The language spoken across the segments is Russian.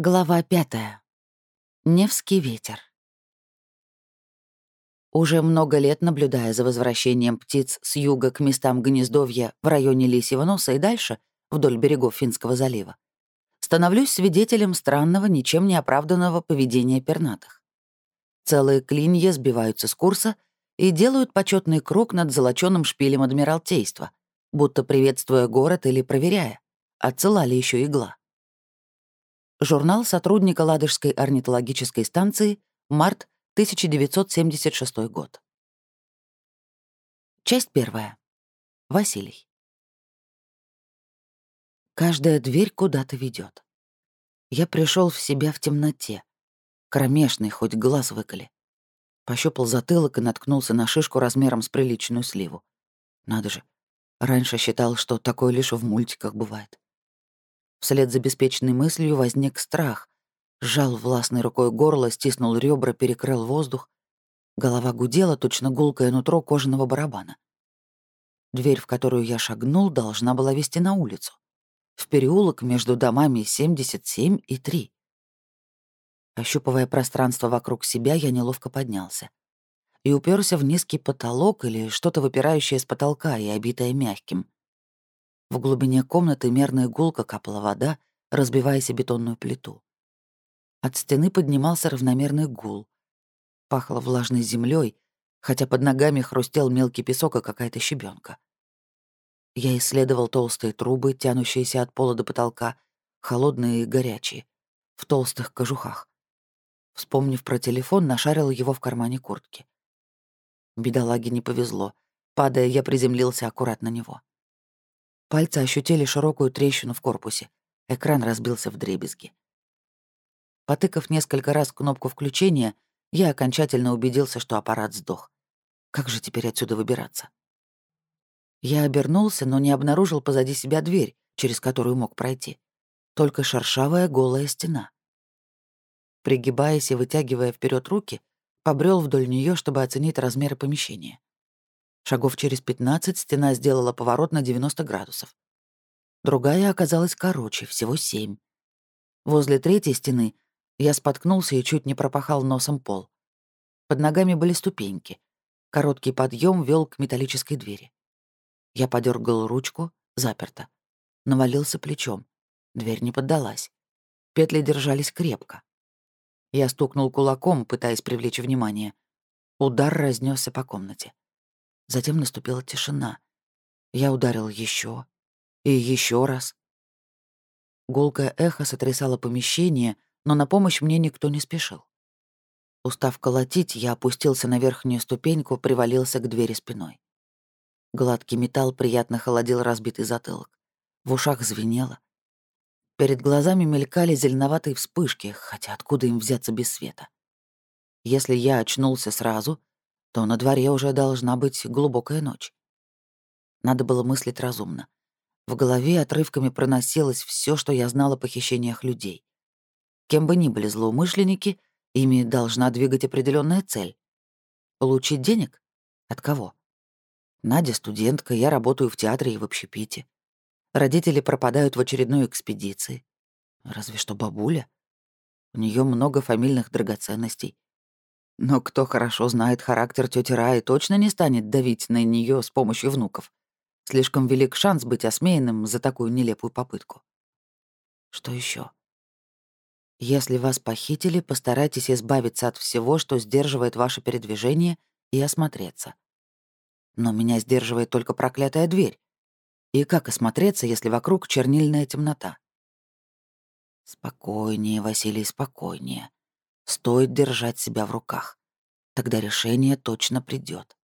Глава пятая. Невский ветер. Уже много лет, наблюдая за возвращением птиц с юга к местам гнездовья в районе Лисьего носа и дальше, вдоль берегов Финского залива, становлюсь свидетелем странного, ничем не оправданного поведения пернатых. Целые клинья сбиваются с курса и делают почетный круг над золочёным шпилем Адмиралтейства, будто приветствуя город или проверяя, а цела ли еще игла. Журнал сотрудника Ладожской орнитологической станции, март 1976 год. Часть первая. Василий. Каждая дверь куда-то ведет. Я пришел в себя в темноте. Кромешный, хоть глаз выколи. Пощупал затылок и наткнулся на шишку размером с приличную сливу. Надо же. Раньше считал, что такое лишь в мультиках бывает. Вслед за беспечной мыслью возник страх. Сжал властной рукой горло, стиснул ребра, перекрыл воздух. Голова гудела, точно гулкое нутро кожаного барабана. Дверь, в которую я шагнул, должна была вести на улицу. В переулок между домами 77 и 3. Ощупывая пространство вокруг себя, я неловко поднялся. И уперся в низкий потолок или что-то выпирающее с потолка и обитое мягким. В глубине комнаты мерная гулка капала вода, разбиваясь о бетонную плиту. От стены поднимался равномерный гул. Пахло влажной землей, хотя под ногами хрустел мелкий песок и какая-то щебенка. Я исследовал толстые трубы, тянущиеся от пола до потолка, холодные и горячие, в толстых кожухах. Вспомнив про телефон, нашарил его в кармане куртки. Бедолаге не повезло. Падая, я приземлился аккуратно на него. Пальцы ощутили широкую трещину в корпусе. Экран разбился в дребезги. Потыкав несколько раз кнопку включения, я окончательно убедился, что аппарат сдох. Как же теперь отсюда выбираться? Я обернулся, но не обнаружил позади себя дверь, через которую мог пройти. Только шершавая голая стена. Пригибаясь и вытягивая вперед руки, побрел вдоль нее, чтобы оценить размеры помещения. Шагов через 15 стена сделала поворот на 90 градусов. Другая оказалась короче, всего 7. Возле третьей стены я споткнулся и чуть не пропахал носом пол. Под ногами были ступеньки. Короткий подъем вел к металлической двери. Я подергал ручку, заперто. Навалился плечом. Дверь не поддалась. Петли держались крепко. Я стукнул кулаком, пытаясь привлечь внимание. Удар разнесся по комнате. Затем наступила тишина. Я ударил еще и еще раз. Гулкое эхо сотрясало помещение, но на помощь мне никто не спешил. Устав колотить, я опустился на верхнюю ступеньку, привалился к двери спиной. Гладкий металл приятно холодил разбитый затылок. В ушах звенело. Перед глазами мелькали зеленоватые вспышки, хотя откуда им взяться без света? Если я очнулся сразу, то на дворе уже должна быть глубокая ночь. Надо было мыслить разумно. В голове отрывками проносилось все, что я знала о похищениях людей. Кем бы ни были злоумышленники, ими должна двигать определенная цель. Получить денег? От кого? Надя студентка, я работаю в театре и в общепите. Родители пропадают в очередной экспедиции. Разве что бабуля. У нее много фамильных драгоценностей. Но кто хорошо знает характер тети Раи, точно не станет давить на нее с помощью внуков. Слишком велик шанс быть осмеянным за такую нелепую попытку. Что еще? Если вас похитили, постарайтесь избавиться от всего, что сдерживает ваше передвижение, и осмотреться. Но меня сдерживает только проклятая дверь. И как осмотреться, если вокруг чернильная темнота? Спокойнее, Василий, спокойнее. Стоит держать себя в руках. Тогда решение точно придет.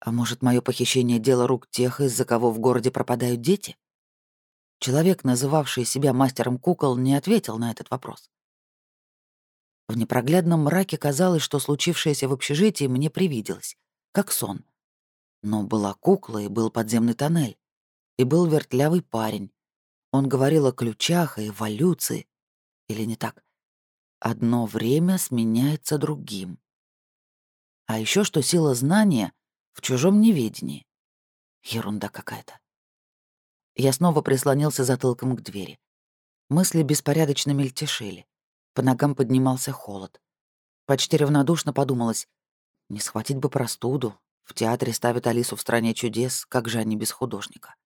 А может, мое похищение — дело рук тех, из-за кого в городе пропадают дети? Человек, называвший себя мастером кукол, не ответил на этот вопрос. В непроглядном мраке казалось, что случившееся в общежитии мне привиделось, как сон. Но была кукла, и был подземный тоннель, и был вертлявый парень. Он говорил о ключах и эволюции. Или не так? Одно время сменяется другим. А еще что сила знания в чужом неведении. Ерунда какая-то. Я снова прислонился затылком к двери. Мысли беспорядочно мельтешили. По ногам поднимался холод. Почти равнодушно подумалось, не схватить бы простуду. В театре ставят Алису в «Стране чудес», как же они без художника.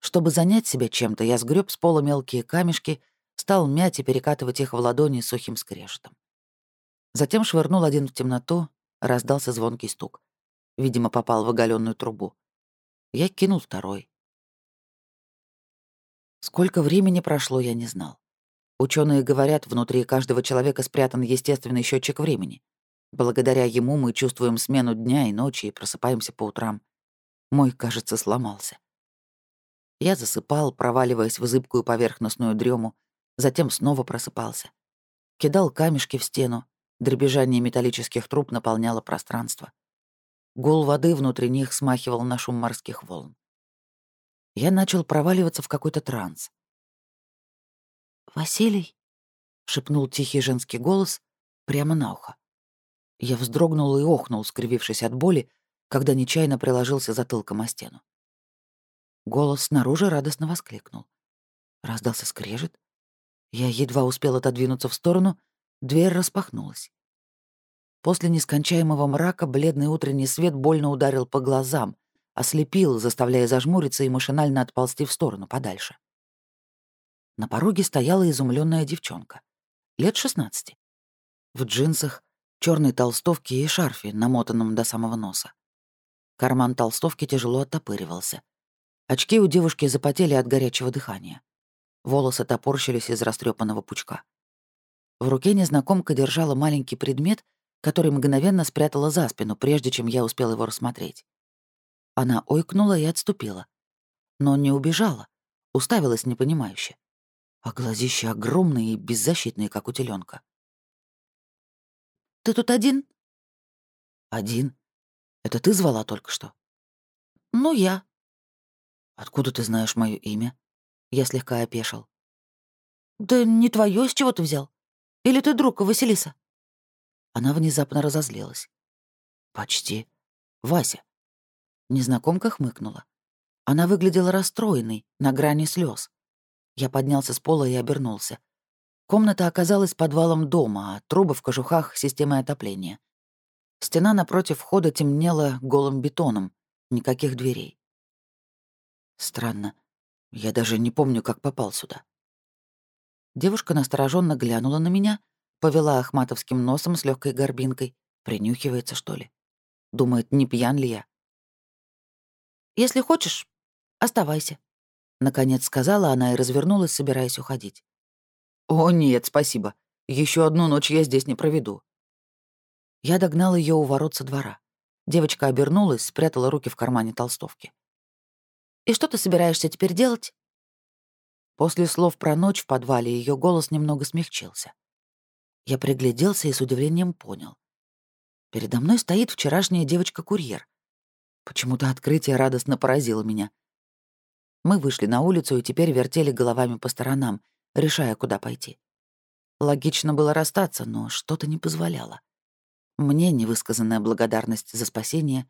Чтобы занять себя чем-то, я сгреб с пола мелкие камешки, стал мять и перекатывать их в ладони сухим скрежетом. Затем швырнул один в темноту, раздался звонкий стук. Видимо, попал в оголенную трубу. Я кинул второй. Сколько времени прошло, я не знал. Ученые говорят, внутри каждого человека спрятан естественный счетчик времени. Благодаря ему мы чувствуем смену дня и ночи и просыпаемся по утрам. Мой, кажется, сломался. Я засыпал, проваливаясь в зыбкую поверхностную дрему, затем снова просыпался. Кидал камешки в стену, дребезжание металлических труб наполняло пространство. Гул воды внутри них смахивал на шум морских волн. Я начал проваливаться в какой-то транс. «Василий?» — шепнул тихий женский голос прямо на ухо. Я вздрогнул и охнул, скривившись от боли, когда нечаянно приложился затылком о стену. Голос снаружи радостно воскликнул. Раздался скрежет. Я едва успел отодвинуться в сторону, дверь распахнулась. После нескончаемого мрака бледный утренний свет больно ударил по глазам, ослепил, заставляя зажмуриться и машинально отползти в сторону подальше. На пороге стояла изумленная девчонка. Лет 16. В джинсах, черной толстовке и шарфе, намотанном до самого носа. Карман толстовки тяжело оттопыривался. Очки у девушки запотели от горячего дыхания. Волосы топорщились из растрепанного пучка. В руке незнакомка держала маленький предмет, который мгновенно спрятала за спину, прежде чем я успел его рассмотреть. Она ойкнула и отступила. Но не убежала, уставилась непонимающе а глазища огромные и беззащитные, как у теленка. «Ты тут один?» «Один? Это ты звала только что?» «Ну, я». «Откуда ты знаешь мое имя?» Я слегка опешил. «Да не твое, с чего ты взял? Или ты друг Василиса?» Она внезапно разозлилась. «Почти. Вася». Незнакомка хмыкнула. Она выглядела расстроенной, на грани слез. Я поднялся с пола и обернулся. Комната оказалась подвалом дома, а трубы в кожухах — системой отопления. Стена напротив входа темнела голым бетоном, никаких дверей. Странно. Я даже не помню, как попал сюда. Девушка настороженно глянула на меня, повела ахматовским носом с легкой горбинкой, принюхивается, что ли. Думает, не пьян ли я. «Если хочешь, оставайся», Наконец сказала она и развернулась, собираясь уходить. «О, нет, спасибо. Еще одну ночь я здесь не проведу». Я догнал ее у ворот со двора. Девочка обернулась, спрятала руки в кармане толстовки. «И что ты собираешься теперь делать?» После слов про ночь в подвале ее голос немного смягчился. Я пригляделся и с удивлением понял. Передо мной стоит вчерашняя девочка-курьер. Почему-то открытие радостно поразило меня — мы вышли на улицу и теперь вертели головами по сторонам, решая, куда пойти. Логично было расстаться, но что-то не позволяло. Мне невысказанная благодарность за спасение,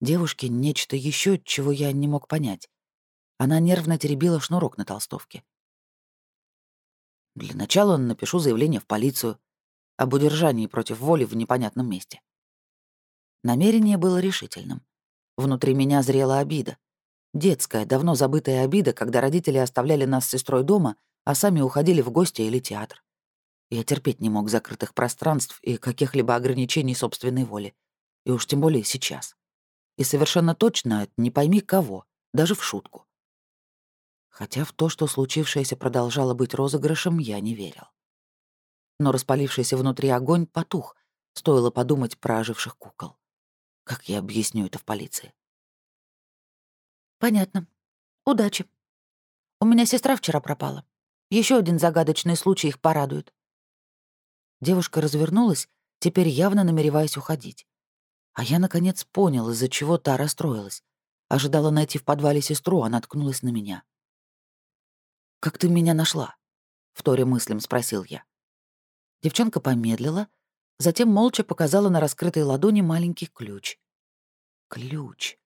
девушке нечто еще, чего я не мог понять. Она нервно теребила шнурок на толстовке. Для начала напишу заявление в полицию об удержании против воли в непонятном месте. Намерение было решительным. Внутри меня зрела обида. Детская, давно забытая обида, когда родители оставляли нас с сестрой дома, а сами уходили в гости или театр. Я терпеть не мог закрытых пространств и каких-либо ограничений собственной воли. И уж тем более сейчас. И совершенно точно не пойми кого, даже в шутку. Хотя в то, что случившееся продолжало быть розыгрышем, я не верил. Но распалившийся внутри огонь потух, стоило подумать про оживших кукол. Как я объясню это в полиции? «Понятно. Удачи. У меня сестра вчера пропала. Еще один загадочный случай их порадует». Девушка развернулась, теперь явно намереваясь уходить. А я, наконец, понял, из-за чего та расстроилась. Ожидала найти в подвале сестру, она ткнулась на меня. «Как ты меня нашла?» — вторя мыслям спросил я. Девчонка помедлила, затем молча показала на раскрытой ладони маленький ключ. Ключ.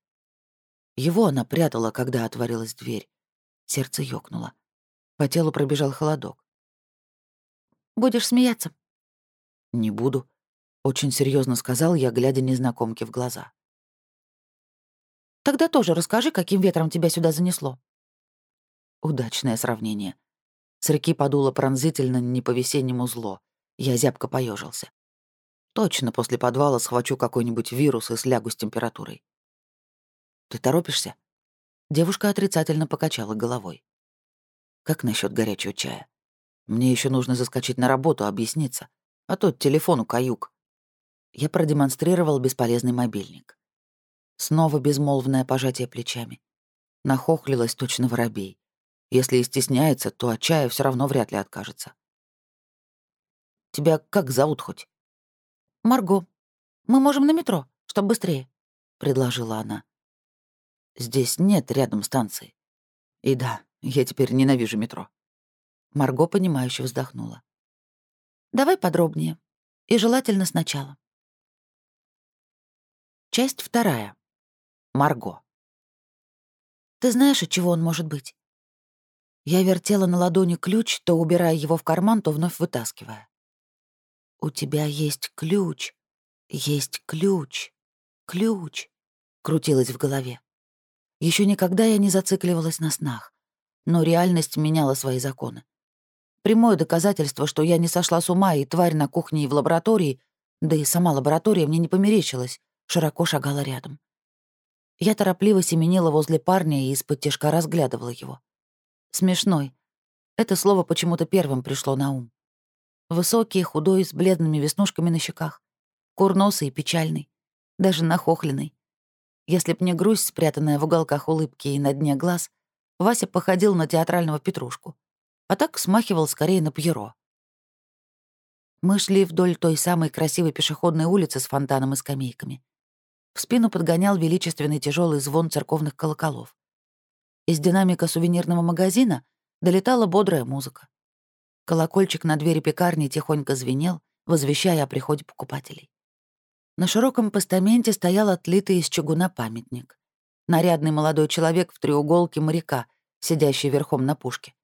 Его она прятала, когда отворилась дверь. Сердце ёкнуло. По телу пробежал холодок. «Будешь смеяться?» «Не буду», — очень серьезно сказал я, глядя незнакомке в глаза. «Тогда тоже расскажи, каким ветром тебя сюда занесло». Удачное сравнение. С реки подуло пронзительно, не по-весеннему зло. Я зябко поежился. Точно после подвала схвачу какой-нибудь вирус и слягу с температурой. «Ты торопишься?» Девушка отрицательно покачала головой. «Как насчет горячего чая? Мне еще нужно заскочить на работу, объясниться. А то телефону каюк». Я продемонстрировал бесполезный мобильник. Снова безмолвное пожатие плечами. Нахохлилась точно воробей. Если и стесняется, то от чая все равно вряд ли откажется. «Тебя как зовут хоть?» «Марго. Мы можем на метро, чтобы быстрее», — предложила она. «Здесь нет рядом станции. И да, я теперь ненавижу метро». Марго, понимающе вздохнула. «Давай подробнее. И желательно сначала». Часть вторая. Марго. «Ты знаешь, от чего он может быть?» Я вертела на ладони ключ, то убирая его в карман, то вновь вытаскивая. «У тебя есть ключ, есть ключ, ключ», — крутилось в голове. Еще никогда я не зацикливалась на снах, но реальность меняла свои законы. Прямое доказательство, что я не сошла с ума, и тварь на кухне и в лаборатории, да и сама лаборатория мне не померещилась, широко шагала рядом. Я торопливо семенила возле парня и из-под тяжка разглядывала его. Смешной. Это слово почему-то первым пришло на ум. Высокий, худой, с бледными веснушками на щеках. Курносый и печальный. Даже нахохленный. Если б не грусть, спрятанная в уголках улыбки и на дне глаз, Вася походил на театрального петрушку. А так смахивал скорее на Пьеро. Мы шли вдоль той самой красивой пешеходной улицы с фонтаном и скамейками. В спину подгонял величественный тяжелый звон церковных колоколов. Из динамика сувенирного магазина долетала бодрая музыка. Колокольчик на двери пекарни тихонько звенел, возвещая о приходе покупателей. На широком постаменте стоял отлитый из чугуна памятник. Нарядный молодой человек в треуголке моряка, сидящий верхом на пушке.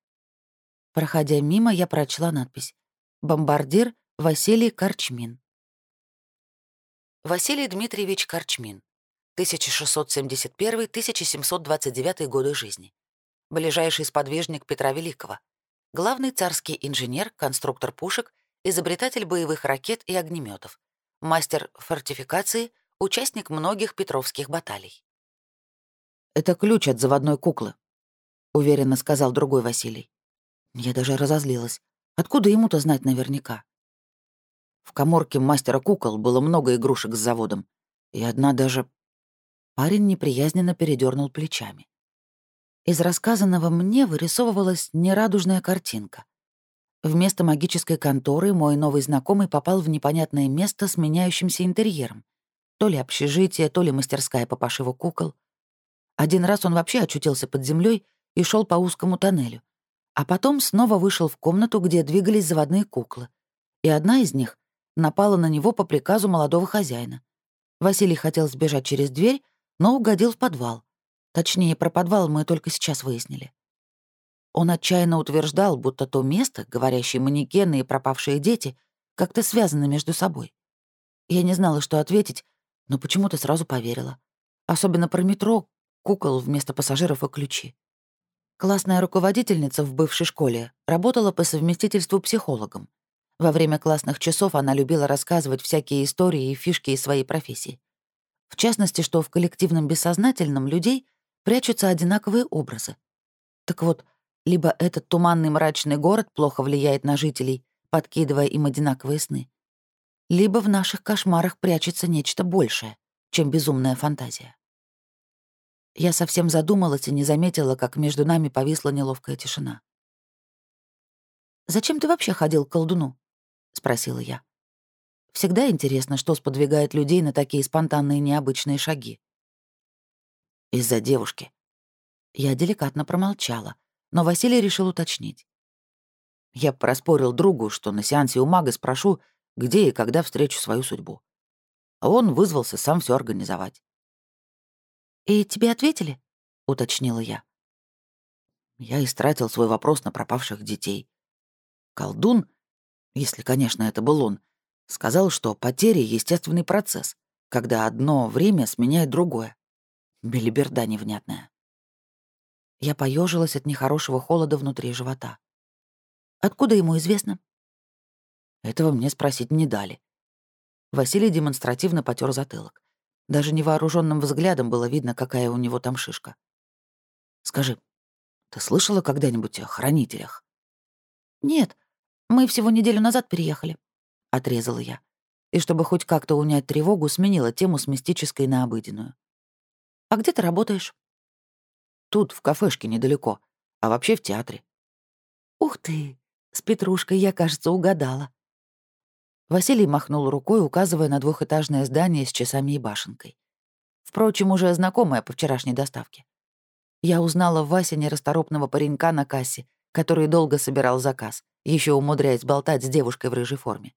Проходя мимо, я прочла надпись «Бомбардир Василий Корчмин». Василий Дмитриевич Корчмин, 1671-1729 годы жизни. Ближайший сподвижник Петра Великого, главный царский инженер, конструктор пушек, изобретатель боевых ракет и огнеметов, мастер фортификации, участник многих петровских баталий. «Это ключ от заводной куклы», — уверенно сказал другой Василий. Я даже разозлилась. Откуда ему-то знать наверняка? В коморке мастера кукол было много игрушек с заводом, и одна даже... Парень неприязненно передернул плечами. Из рассказанного мне вырисовывалась нерадужная картинка. Вместо магической конторы мой новый знакомый попал в непонятное место с меняющимся интерьером. То ли общежитие, то ли мастерская по пошиву кукол. Один раз он вообще очутился под землей и шел по узкому тоннелю. А потом снова вышел в комнату, где двигались заводные куклы. И одна из них напала на него по приказу молодого хозяина. Василий хотел сбежать через дверь, но угодил в подвал. Точнее, про подвал мы только сейчас выяснили. Он отчаянно утверждал, будто то место, говорящие манекены и пропавшие дети, как-то связаны между собой. Я не знала, что ответить, но почему-то сразу поверила. Особенно про метро, кукол вместо пассажиров и ключи. Классная руководительница в бывшей школе работала по совместительству психологом. Во время классных часов она любила рассказывать всякие истории и фишки из своей профессии. В частности, что в коллективном бессознательном людей прячутся одинаковые образы. Так вот, либо этот туманный мрачный город плохо влияет на жителей, подкидывая им одинаковые сны, либо в наших кошмарах прячется нечто большее, чем безумная фантазия. Я совсем задумалась и не заметила, как между нами повисла неловкая тишина. «Зачем ты вообще ходил к колдуну?» — спросила я. Всегда интересно, что сподвигает людей на такие спонтанные необычные шаги. Из-за девушки. Я деликатно промолчала, но Василий решил уточнить. Я проспорил другу, что на сеансе у мага спрошу, где и когда встречу свою судьбу. А он вызвался сам все организовать. «И тебе ответили?» — уточнила я. Я истратил свой вопрос на пропавших детей. Колдун, если, конечно, это был он, сказал, что потери — естественный процесс, когда одно время сменяет другое. Белиберда невнятная. Я поежилась от нехорошего холода внутри живота. Откуда ему известно? Этого мне спросить не дали. Василий демонстративно потер затылок. Даже невооруженным взглядом было видно, какая у него там шишка. «Скажи, ты слышала когда-нибудь о хранителях?» «Нет, мы всего неделю назад переехали», — отрезала я. И чтобы хоть как-то унять тревогу, сменила тему с мистической на обыденную. «А где ты работаешь?» «Тут, в кафешке недалеко, а вообще в театре». «Ух ты! С Петрушкой я, кажется, угадала». Василий махнул рукой, указывая на двухэтажное здание с часами и башенкой. Впрочем, уже знакомое по вчерашней доставке. Я узнала в Васе нерасторопного паренька на кассе, который долго собирал заказ, еще умудряясь болтать с девушкой в рыжей форме.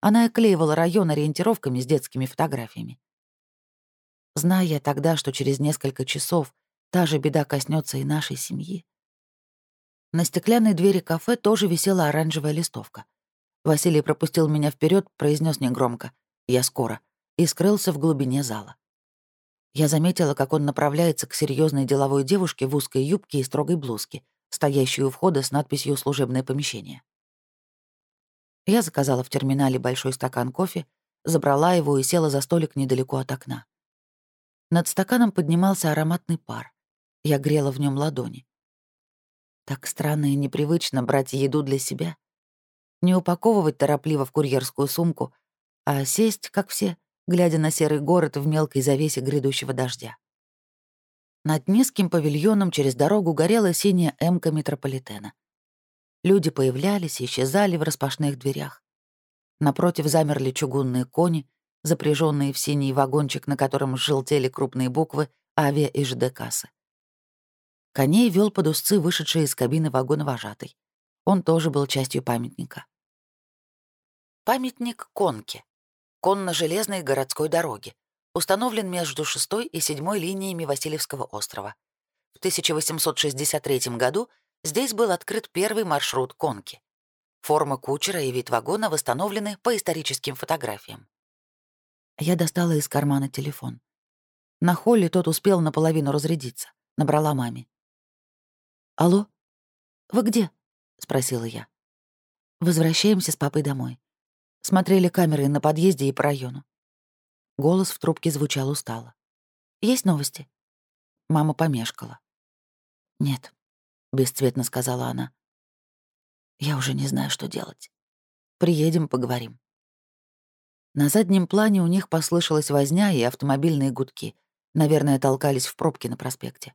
Она оклеивала район ориентировками с детскими фотографиями. Зная тогда, что через несколько часов та же беда коснется и нашей семьи. На стеклянной двери кафе тоже висела оранжевая листовка — Василий пропустил меня вперед, произнес негромко «Я скоро» и скрылся в глубине зала. Я заметила, как он направляется к серьезной деловой девушке в узкой юбке и строгой блузке, стоящей у входа с надписью «Служебное помещение». Я заказала в терминале большой стакан кофе, забрала его и села за столик недалеко от окна. Над стаканом поднимался ароматный пар. Я грела в нем ладони. Так странно и непривычно брать еду для себя — не упаковывать торопливо в курьерскую сумку, а сесть, как все, глядя на серый город в мелкой завесе грядущего дождя. Над низким павильоном через дорогу горела синяя эмка метрополитена. Люди появлялись и исчезали в распашных дверях. Напротив замерли чугунные кони, запряженные в синий вагончик, на котором желтели крупные буквы «Авиа» и «ЖД-кассы». Коней вел под узцы вышедший из кабины вагона вожатый. Он тоже был частью памятника. Памятник Конке. Конно-железной городской дороги. Установлен между 6 и 7 линиями Васильевского острова. В 1863 году здесь был открыт первый маршрут Конки. Форма кучера и вид вагона восстановлены по историческим фотографиям. Я достала из кармана телефон. На холле тот успел наполовину разрядиться. Набрала маме. «Алло? Вы где?» — спросила я. «Возвращаемся с папой домой. Смотрели камеры на подъезде и по району». Голос в трубке звучал устало. «Есть новости?» Мама помешкала. «Нет», — бесцветно сказала она. «Я уже не знаю, что делать. Приедем, поговорим». На заднем плане у них послышалась возня и автомобильные гудки. Наверное, толкались в пробке на проспекте.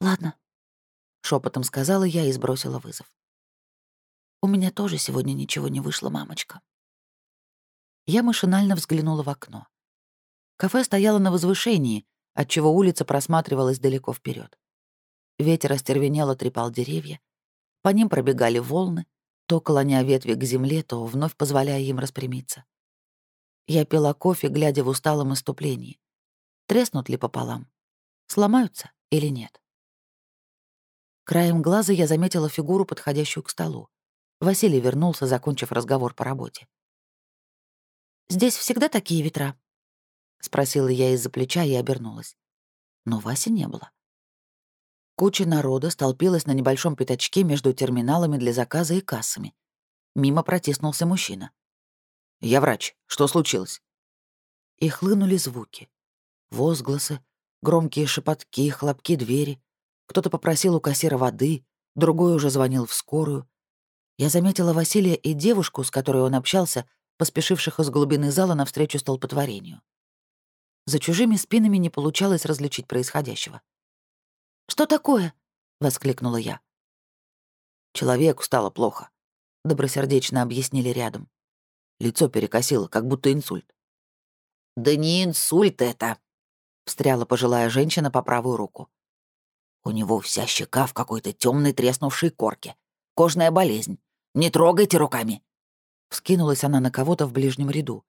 «Ладно», шепотом сказала я и сбросила вызов. У меня тоже сегодня ничего не вышло, мамочка. Я машинально взглянула в окно. Кафе стояло на возвышении, отчего улица просматривалась далеко вперед. Ветер остервенело трепал деревья. По ним пробегали волны, то клоня ветви к земле, то вновь позволяя им распрямиться. Я пила кофе, глядя в усталом иступлении. Треснут ли пополам? Сломаются или нет? Краем глаза я заметила фигуру, подходящую к столу. Василий вернулся, закончив разговор по работе. «Здесь всегда такие ветра?» — спросила я из-за плеча и обернулась. Но Васи не было. Куча народа столпилась на небольшом пятачке между терминалами для заказа и кассами. Мимо протиснулся мужчина. «Я врач. Что случилось?» И хлынули звуки. Возгласы, громкие шепотки, хлопки двери. Кто-то попросил у кассира воды, другой уже звонил в скорую. Я заметила Василия и девушку, с которой он общался, поспешивших из глубины зала навстречу столпотворению. За чужими спинами не получалось различить происходящего. «Что такое?» — воскликнула я. «Человеку стало плохо», — добросердечно объяснили рядом. Лицо перекосило, как будто инсульт. «Да не инсульт это!» — встряла пожилая женщина по правую руку. У него вся щека в какой-то темной треснувшей корке. Кожная болезнь. Не трогайте руками!» Вскинулась она на кого-то в ближнем ряду.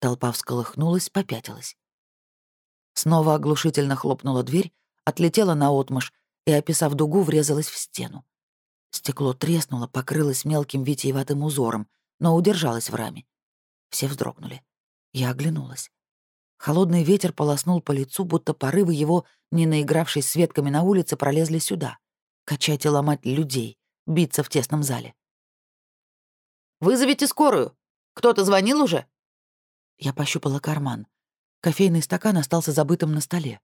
Толпа всколыхнулась, попятилась. Снова оглушительно хлопнула дверь, отлетела на отмаш, и, описав дугу, врезалась в стену. Стекло треснуло, покрылось мелким витиеватым узором, но удержалось в раме. Все вздрогнули. Я оглянулась. Холодный ветер полоснул по лицу, будто порывы его, не наигравшись с ветками на улице, пролезли сюда. Качать и ломать людей, биться в тесном зале. «Вызовите скорую! Кто-то звонил уже?» Я пощупала карман. Кофейный стакан остался забытым на столе,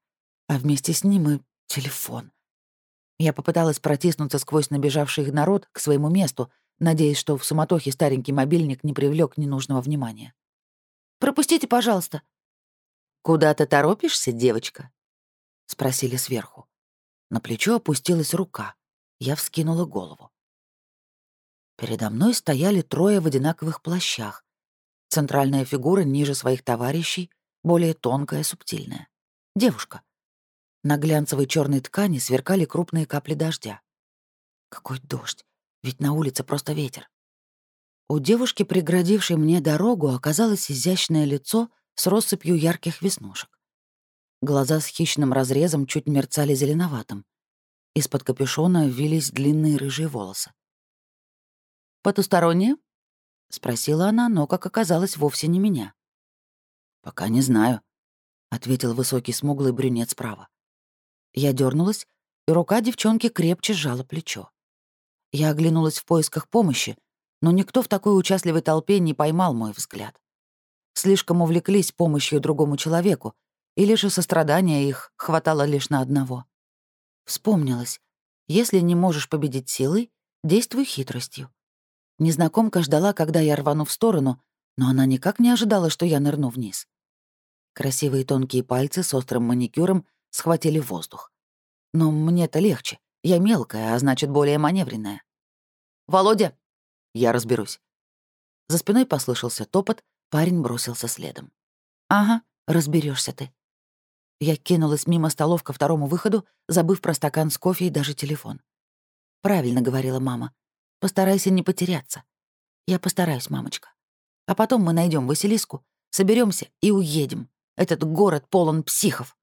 а вместе с ним и телефон. Я попыталась протиснуться сквозь набежавший народ к своему месту, надеясь, что в суматохе старенький мобильник не привлек ненужного внимания. «Пропустите, пожалуйста». «Куда ты торопишься, девочка?» — спросили сверху. На плечо опустилась рука. Я вскинула голову. Передо мной стояли трое в одинаковых плащах. Центральная фигура ниже своих товарищей, более тонкая, субтильная. Девушка. На глянцевой черной ткани сверкали крупные капли дождя. Какой дождь, ведь на улице просто ветер. У девушки, преградившей мне дорогу, оказалось изящное лицо с россыпью ярких веснушек. Глаза с хищным разрезом чуть мерцали зеленоватым. Из-под капюшона вились длинные рыжие волосы. «Потустороннее?» — спросила она, но, как оказалось, вовсе не меня. «Пока не знаю», — ответил высокий смуглый брюнет справа. Я дернулась, и рука девчонки крепче сжала плечо. Я оглянулась в поисках помощи, но никто в такой участливой толпе не поймал мой взгляд. Слишком увлеклись помощью другому человеку, или же сострадания их хватало лишь на одного. Вспомнилось, если не можешь победить силой, действуй хитростью. Незнакомка ждала, когда я рвану в сторону, но она никак не ожидала, что я нырну вниз. Красивые тонкие пальцы с острым маникюром схватили воздух. Но мне-то легче. Я мелкая, а значит, более маневренная. «Володя!» «Я разберусь». За спиной послышался топот, парень бросился следом. «Ага, разберешься ты». Я кинулась мимо столов ко второму выходу, забыв про стакан с кофе и даже телефон. «Правильно», — говорила мама. «Постарайся не потеряться». «Я постараюсь, мамочка. А потом мы найдем Василиску, соберемся и уедем. Этот город полон психов».